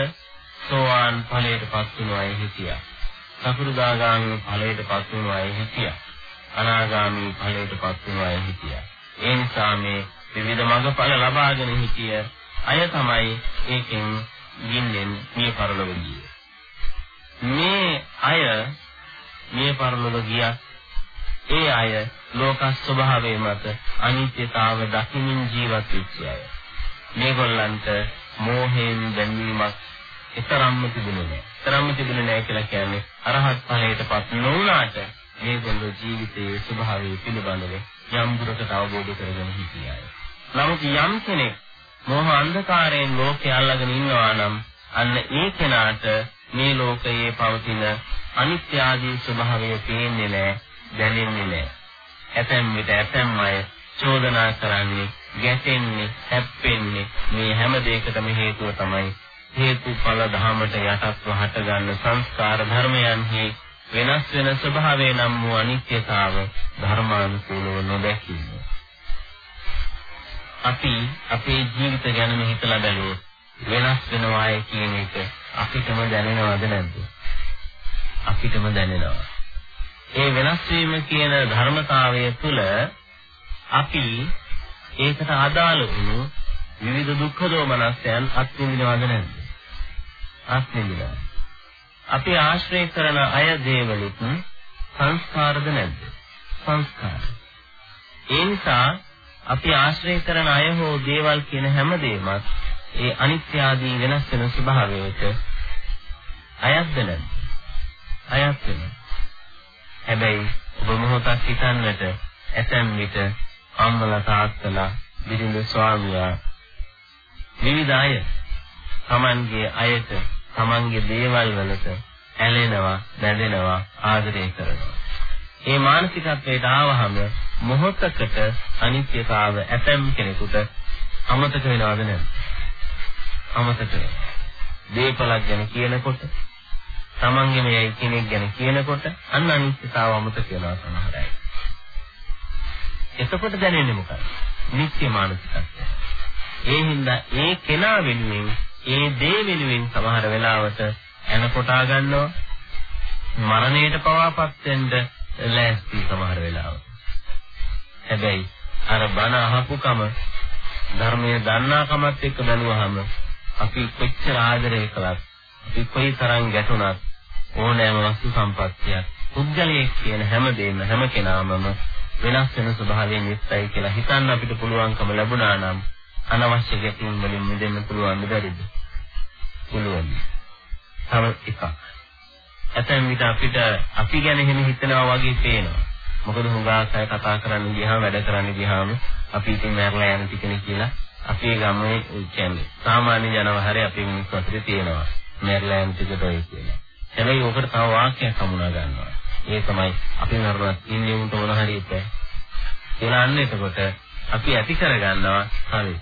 සෝවාන් ඵලයට පත් වුණු අය හිටියා. සකෘදාගාමී ඵලයට පත් වුණු අය හිටියා. අනාගාමී ඵලයට පත් වුණු අය හිටියා. ඒ නිසා මේ විවිධ මඟඵල ලබාගෙන හිටිය අය තමයි ඒකෙන් ගින්නෙන් මිය පරලොව ගියේ. මේ අය මිය පරලොව ගියා ඒ අය ලෝක ස්වභාවය මත අනිත්‍යතාව දකිමින් ජීවත් වෙච්ච අය. මේගොල්ලන්ට මෝහයෙන් දැනීමක් තරම්ම තිබුණේ නැහැ. තරම්ම තිබුණේ නැහැ කියලා කියන්නේ අරහත් ඵලයටපත් නොවුනාට මේගොල්ලෝ ජීවිතයේ ස්වභාවය පිළිබඳව යම් දුරකට අවබෝධ කරගෙන හිටියා. නමුත් යම් කෙනෙක් මෝහ අන්ධකාරයෙන් ලෝකේ අල්ලගෙන ඉන්නවා නම් අන්න ඒ කෙනාට මේ ලෝකයේ පවතින අනිත්‍ය ආදී ස්වභාවය පේන්නේ නැහැ දැනෙන්නේ නැහැ. ඇතැම් විට ඇතැම් අය චෝදනා කරන්නේ, ගැටෙන්නේ, හැප්පෙන්නේ මේ හැම දෙයකටම හේතුව තමයි හේතුඵල ධහමට යටත්ව හටගන්න සංස්කාර ධර්මයන්හි වෙනස් වෙන ස්වභාවය නම් වූ අනිත්‍යතාව ධර්මානුකූලව නොදැකීම. අපි අපේ ජීවිත ගැන හිතලා බැලුවොත් වෙනස් වෙනවාය කියන එක අපිටම දැනෙනවද නැද්ද? අපිටම දැනෙනවා. ඒ වෙනස් වීම කියන ධර්මතාවය තුළ අපි ඒකට අදාළ වුණු විවිධ දුක්ඛ දෝමනස්යන් අත්විඳිනවද නැද්ද? අත්විඳිනවා. අපි ආශ්‍රය කරන අය දේවලුත් සංස්කාරද නැද්ද? සංස්කාර. ඒ නිසා අපි ආශ්‍රය කරන අය හෝ දේවල් කියන හැම දෙයක්ම ඒ අනිත්‍ය ආදී වෙනස් වෙන ස්වභාවයට අයත්ද නැද්ද? අයත් වෙනවා. හැබැයි ඔබ මොහොතක් හිතන්නට ඇතැම් විට අම්මලා තාත්තලා බිරිඳ ස්වාමියා විවිධ අය Tamanගේ අයට Tamanගේ දේවල් වලට ඇලෙනවා බැඳෙනවා ආදරය කරනවා. මේ මානසිකත්වයට ආවහම මොහොතකට අනිත්‍යතාව ඇතැම් කෙනෙකුට අමතක වෙනවද නැද්ද? අමතක වෙනවා. දීපලක් ගැන කියනකොට තමන්ගේ මේ කෙනෙක් ගැන කියනකොට අන්න අනිත්‍යතාව අමතක වෙනවා සමහර අය. එතකොට දැනෙන්නේ මොකක්ද? නිත්‍ය මානසිකත්වය. ඒ හින්දා ඒ කෙනා වෙනුවෙන් ඒ දේ වෙනුවෙන් සමහර වෙලාවට එන කොටා ගන්නවා මරණයට පවාපත් වෙන්න ලෑස්ති සමහර වෙලාවට. හැබැයි අර බණ අහපුකම ධර්මයේ දන්නාකමත් එක්ක බැලුවහම අපි කොච්චර ආදරය කළත් අපි කොයි තරම් ගැටුණත් ඕනෑම වස්තු සම්පත්තියක් පුද්ගලයෙක් කියන හැමදේම හැම කෙනාමම වෙනස් වෙන ස්වභාවයෙන් යුක්තයි කියලා හිතන්න අපිට පුළුවන්කම ලැබුණා නම් අනවශ්‍ය ගැටීම් වලින් මිදෙන්න පුළුවන් බැරිද? පුළුවන්. තව එකක්. ඇතැම් විට අපිට අපි ගැන එහෙම හිතනවා වගේ පේනවා. මොකද හුඟක් අය කතා කරන්න ගියාම වැඩ කරන්න ගියාම අපි ඉතින් මැරලා යන ටිකනේ කියලා අපේ ගමේ කියන්නේ සාමාන්‍ය ජනවහරේ අපේ මිනිස්සු අතරේ තියෙනවා. මැරලා යන ටිකට ඔය කියලා. හැබැයි ඔකට තව වාක්‍යයක් හමුනා ගන්නවා. ඒ තමයි අපි නරුණත් ඉන්නේ උන්ට මොන හරි ඉපේ. කියලා අන්න එතකොට අපි ඇති කරගන්නවා හරි.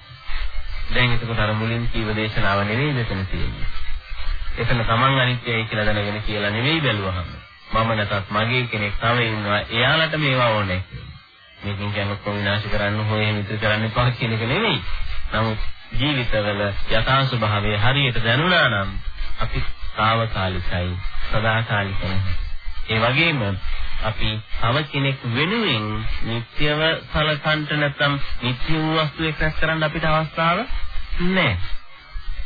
දැන් එතකොට අර මුලින් කීව දේශනාව නෙවෙයි මෙතන තියෙන්නේ. එතන තමන් අනිත්‍යයි කියලා දැනගෙන කියලා නෙවෙයි බැලුවහම. මම නැතත් මගේ කෙනෙක් තව ඉන්නවා. එයාලට මේවා ඕනේ. මේකෙන් කියන්නේ කොහොම විනාශ කරන්න හොය මිත්‍ර කරන්න එපා කියන එක නෙමෙයි. නමුත් ජීවිතවල යථා ස්වභාවය හරියට දැනුණා නම් අපි తాවකාලිකයි සදාකාලික ඒ වගේම අපි තව කෙනෙක් වෙනුවෙන් නිත්‍යව සලකන්ට නැත්නම් නිත්‍ය වූ වස්තු එක්රැස් කරන්න අපිට අවස්ථාව නැහැ.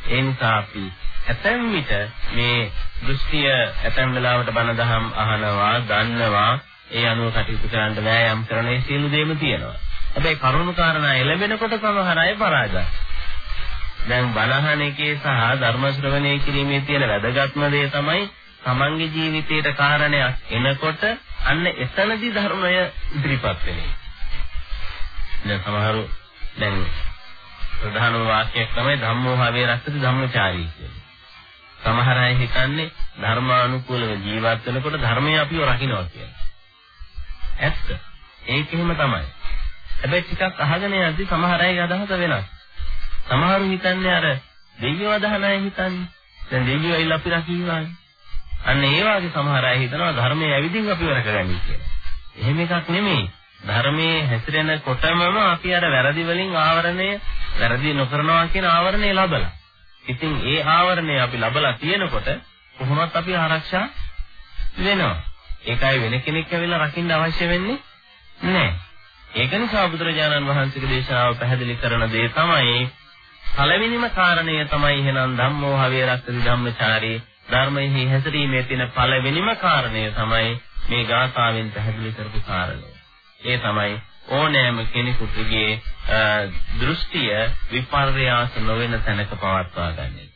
ඒ නිසා අපි ඇතැම් විට මේ දෘෂ්ටිය ඇතැම් වෙලාවට බණ දහම් අහනවා, දන්නවා, ඒ අනුව කටයුතු කරන්න වෑයම් කරන ඒ සියලු දේම තියෙනවා. හැබැයි කරුණු කාරණා එළඹෙනකොට සමහර අය පරාජය. දැන් බණහන එකේ සහ ධර්ම ශ්‍රවණය කිරීමේ තියෙන වැදගත්ම දේ තමයි තමන්ගේ ජීවිතයට කාරණයක් එනකොට අන්න එතනදී ධර්මය ඉදිරිපත් වෙන්නේ. දැන් සමහරු දැන් ප්‍රධාන වාක්‍යයක් තමයි ධම්මෝ හවේ රස්සති ධම්මචාරී කියන්නේ. සමහර අය හිතන්නේ ධර්මානුකූලව ජීවත් වෙනකොට ධර්මය අපිව රකින්නවා කියලා. ඇත්ත. ඒක එහෙම තමයි. හැබැයි ටිකක් අහගෙන යද්දි සමහර අයගේ අදහස වෙනස්. සමහරු හිතන්නේ අර දෙවියෝ අදහන අය හිතන්නේ. දැන් දෙවියෝ ඇවිල්ලා අපි රකින්නවා. අන්න ඒ වගේ සමහර අය හිතනවා ධර්මයේ ඇවිදින් අපිව රැකගන්නේ කියලා. එහෙම එකක් නෙමෙයි. ධර්මයේ හැසිරෙන කොටමම අපි අර වැරදි වලින් ආවරණය වැරදි නොකරනවා කියන ආවරණය ලබලා. ඉතින් ඒ ආවරණය අපි ලබලා තියෙනකොට කොහොමවත් අපි ආරක්ෂා වෙනවා. ඒකයි වෙන කෙනෙක් ඇවිල්ලා රකින්න අවශ්‍ය වෙන්නේ නැහැ. ඒක නිසා බුදුරජාණන් වහන්සේගේ දේශනාව පැහැදිලි කරන දේ තමයි පළවෙනිම කාරණය තමයි එහෙනම් ධම්මෝ හවේ රක්ති ධම්මචාරී ධර්මයේ හැසිරීමේ තියෙන පළවෙනිම කාරණය තමයි මේ ගාථාවෙන් පැහැදිලි කරපු කාරණය. ඒ තමයි ඕනෑම කෙනෙකුගේ දෘෂ්ටිය විපර්යාස නොවන තැනක පවත්වා ගන්න එක.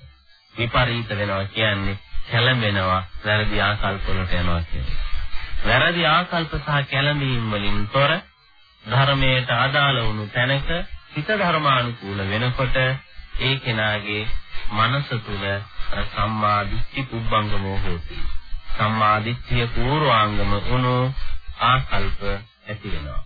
විපරීත වෙනවා කියන්නේ කැළඹෙනවා, වැරදි ආකල්ප වලට යනවා කියන්නේ. වැරදි ආකල්ප සහ කැළඹීම් වලින් තොර ධර්මයට අදාළ වුණු තැනක හිත ධර්මානුකූල වෙනකොට ඒ කෙනාගේ මනස තුල සම්මා දිට්ඨි පුබ්බංගමෝ හෝති. සම්මා දිට්ඨිය පූර්වාංගම වුණු ආකල්ප ඇති වෙනවා.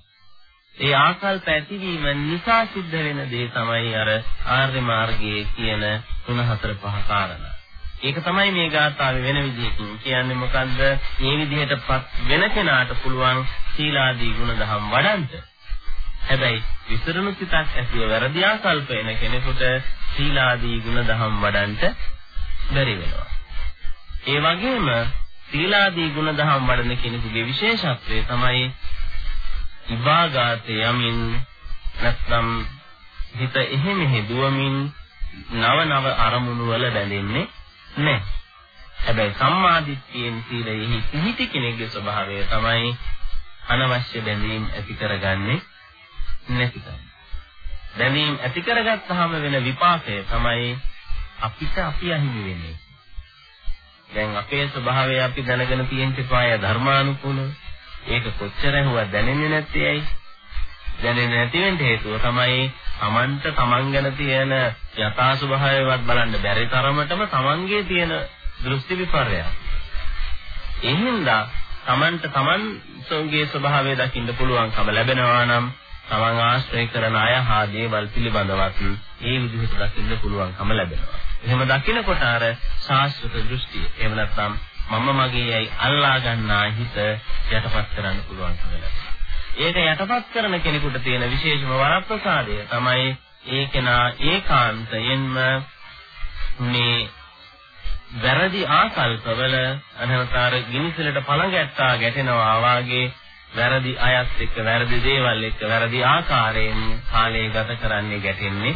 ඒ ආකල්ප ඇතිවීම නිසා සිද්ධ වෙන දේ තමයි අර ආර්ය මාර්ගයේ කියන 3 4 5 කාරණා. ඒක තමයි මේ ගාථාවේ වෙන විදිහකින් කියන්නේ මොකද්ද? මේ විදිහටපත් වෙන කෙනාට පුළුවන් සීලාදී ගුණ දහම් වඩන්ට. හැබැයි විසරණු සිතක් ඇතිව වැරදි ආකල්ප එන කෙනෙකුට සීලාදී ගුණ දහම් වඩන්ට බැරි වෙනවා. ඒ වගේම සීලාදී ගුණධම් වඩන කෙනෙකුගේ විශේෂත්වය තමයි විභාගාත යමින් නැත්නම් හිත එහෙ මෙහෙ දුවමින් නව නව අරමුණු වල බැඳෙන්නේ නැහැ. හැබැයි සම්මාදිට්ඨියෙන් සීලයෙහි පිහිටි කෙනෙකුගේ ස්වභාවය තමයි අනවශ්‍ය බැඳීම් ඇති කරගන්නේ නැතිකම. බැඳීම් ඇති කරගත්තාම වෙන විපාකය තමයි අපිට අපි අහිමි වෙන්නේ. දැන් අපේ ස්වභාවය අපි දැනගෙන තියෙන පාය ධර්මානුකූලව ඒක කොච්චර ඇහුවත් දැනෙන්නේ නැත්තේ ඇයි? දැනෙන්නේ නැති වෙන්න හේතුව තමයි Tamanට Taman ගැන තියෙන යථා ස්වභාවයවත් බලන්න බැරි තරමටම Tamanගේ තියෙන දෘෂ්ටි විපර්යය. එහෙනම් Tamanට Tamanගේ ස්වභාවය දකින්න පුළුවන්කම ලැබෙනවා නම් Taman ආශ්‍රය කරන අය හා දේවල් පිළිබඳවත් ඒ විදිහට දකින්න පුළුවන්කම ලැබෙනවා. එහෙම දකිනකොට අර ශාස්ත්‍රික දෘෂ්ටිය එහෙම නැත්නම් මම මගේ යයි අල්ලා ගන්නා හිත යටපත් කරන්න පුළුවන් කියලා. ඒක යටපත් කරන කෙනෙකුට තියෙන විශේෂම වරප්‍රසාදය තමයි ඒකනා ඒකාන්තයෙන්ම මේ වැරදි ආකල්පවල අනහතර ගිනිසලට පළඟැට්ටා ගැටෙනවා වාගේ වැරදි අයත් එක්ක වැරදි දේවල් එක්ක වැරදි ආකාරයෙන් කාලය ගත කරන්නේ ගැටෙන්නේ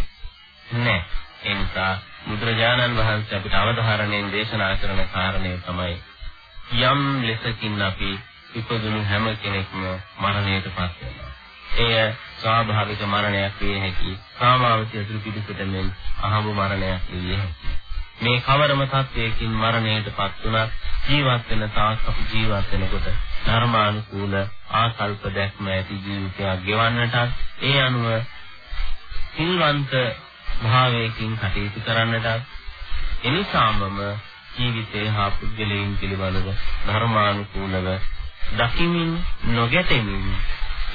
නැහැ. ඒ නිසා බුදුරජාණන් වහන්සේ අපිට අවධාරණයෙන් දේශනා කරන කාරණය තමයි යම් ලෙසකින් අපි ඉපදුණු හැම කෙනෙක්ම මරණයටපත් වෙනවා. එය ස්වාභාවික මරණයක් විය හැකි. කාමාවචි අතුරු පිටුකට මෙන් අහඹ මරණයක් විය හැකි. මේ කවරම තත්වයකින් මරණයටපත් වුණත් ජීවත් වෙන තාක් අපි ජීවත් වෙනකොට ධර්මානුකූල ආකල්ප දැක්ම ඇති ජීවිතයක් ගෙවන්නට ඒ අනුව සිල්වන්ත භාවයකින් කටයුතු කරන්නට එනිසාමම ජීවිතේ හා පුද්ගලයන් පිළිබඳව ධර්මානුකූලව දකිමින් නොගැටෙමින්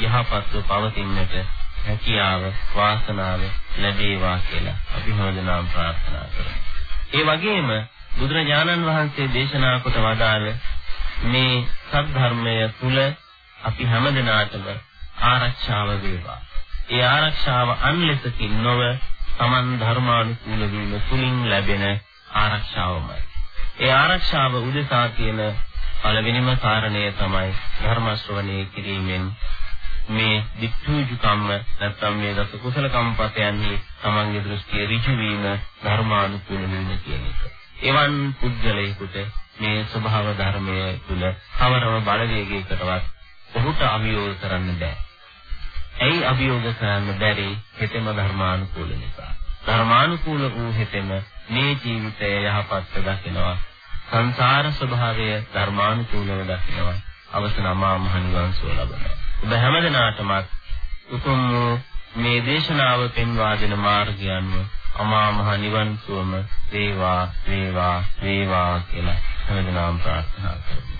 යහපත්ව පවතින්නට හැකියාව වාසනාව ලැබේවා කියලා අපි හොඳනම් ප්‍රාර්ථනා කරමු. ඒ වගේම බුදුරජාණන් වහන්සේ දේශනා කොට වදාළ මේ සද්ධර්මය තුල අපි හැමදෙනාටම ආරක්ෂාව වේවා. ඒ ආරක්ෂාව අන්ලෙසකින් නොව Taman ධර්මානුකූල වීම තුලින් ලැබෙන ආරක්ෂාවමයි. ඒ ආරක්ෂාව උදෙසා තියෙන පළවෙනිම කාරණය තමයි ධර්ම ශ්‍රවණය කිරීමෙන් මේ වික්ෂුජු කම්ම නැත්නම් මේ දස කුසල කම්පතයන්හි තමන්ගේ දෘෂ්ටිය ඍජු වීම ධර්මානුකූල වීම කියන එක. එවන් පුද්ගලයෙකුට මේ ස්වභාව ධර්මයේ තුල කවරම බලවේගයකටවත් ඔහුට අභියෝග කරන්න බෑ. ඇයි අභියෝග කරන්න බැරි? හෙතෙම ධර්මානුකූල නිසා. ධර්මානුකූල වූ හෙතෙම මේ ජීවිතය යහපත්ව දකිනවා. සංසාර ස්වභාවය ධර්මානුකූලව දකිනවා. අවසන අමා මහ නිවන් සුව ලබනවා. ඔබ හැමදෙනාටම උතුම් මේ දේශනාව පෙන්වා දෙන මාර්ගය අනුව අමා මහ නිවන් සුවම වේවා වේවා වේවා කියලා හැමදෙනාම ප්‍රාර්ථනා කරමු.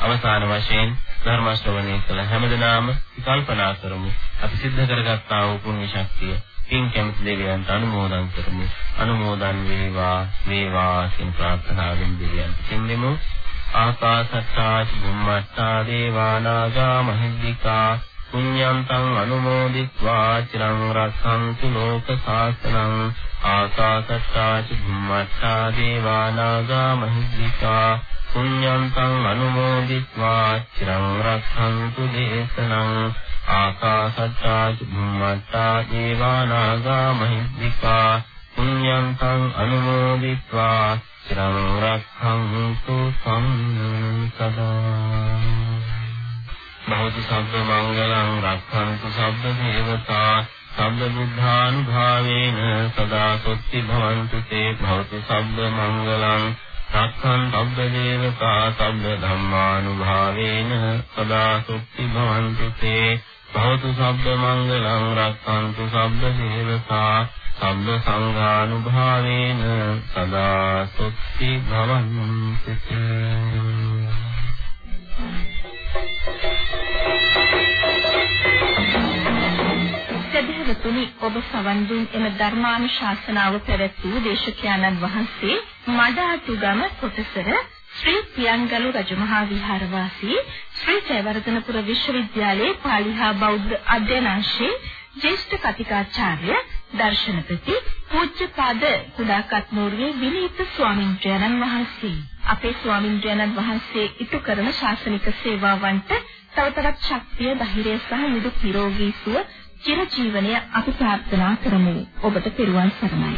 අවසාන වශයෙන් ධර්ම ශ්‍රවණය කළ හැමදෙනාම කල්පනා කරමු අපි සිද්ධ කරගත්තා වූ පුණ්‍ය ශක්තිය පින් කැමති දෙවියන්ට අනුමෝදන් කරමු අනුමෝදන් වේවා වේවා කියන ප්‍රාර්ථනාවෙන් දෙවියන්ට සින්නෙමු ආකාශත්තා චුම්මත්තා දේවානාගා මහිද්దికා පුඤ්ඤන්තං අනුමෝදිत्वा චිරං රක්ඛන්තු ලෝක සාසනං ආකාශත්තා චුම්මත්තා දේවානාගා මහිද්దికා පුඤ්ඤන්තං අනුමෝදිत्वा චිරං රක්ඛන්තු දේශනං ආකාශත්තා චුම්මත්තා දේවානාගා මහිද්దికා පුඤ්ඤන්තං අනුමෝදිत्वा චිරං රක්ඛන්තු සම්සදා භවතු සබ්බ මංගලං රක්ඛන්තු සබ්බ දේවතා සබ්බ බුද්ධානුභාවේන සදා සොත්ති භවන්තු තේ භවතු සබ්බ මංගලං සක්ඛං සබ්බ දේවතා සබ්බ ධම්මානුභාවේන සදා සුක්ති භවන්තු තේ භවතු සබ්බ මංගලං රක්ඛන්තු සබ්බ දේවතා සබ්බ සංඝානුභාවේන සදා සුක්ති භවන්තු. තේ
සදහවතුනි ඔබ සවන් දුන් එම ධර්මානුශාසනාව පැවැත්වූ දේශකයන්න් වහන්සේ මඩාටුගම කොටසර ශ්‍රී පියංගලු රජමහා විහාරවාසී ශ්‍රී ජයවර්ධනපුර විශ්වවිද්‍යාලයේ පාලි හා බෞද්ධ අධ්‍යනාංශයේ ජ්‍යෙෂ්ඨ කතිකාචාර්ය දර්ශනපති පූජ්‍යපාද කුඩාකත් නෝරුවේ විනීත ස්වාමින්ද්‍රයන්න් වහන්සේ අපේ ස්වාමින්ද්‍රයන්න් වහන්සේ ඉටු කරන ශාසනික සේවාවන්ට තවතවත් ශක්තිය ධෛර්යය සහ නිදුක් නිරෝගී සුව චිරජීවනය අපි ප්‍රාර්ථනා කරමු. ඔබට පිරුවන් සරණයි.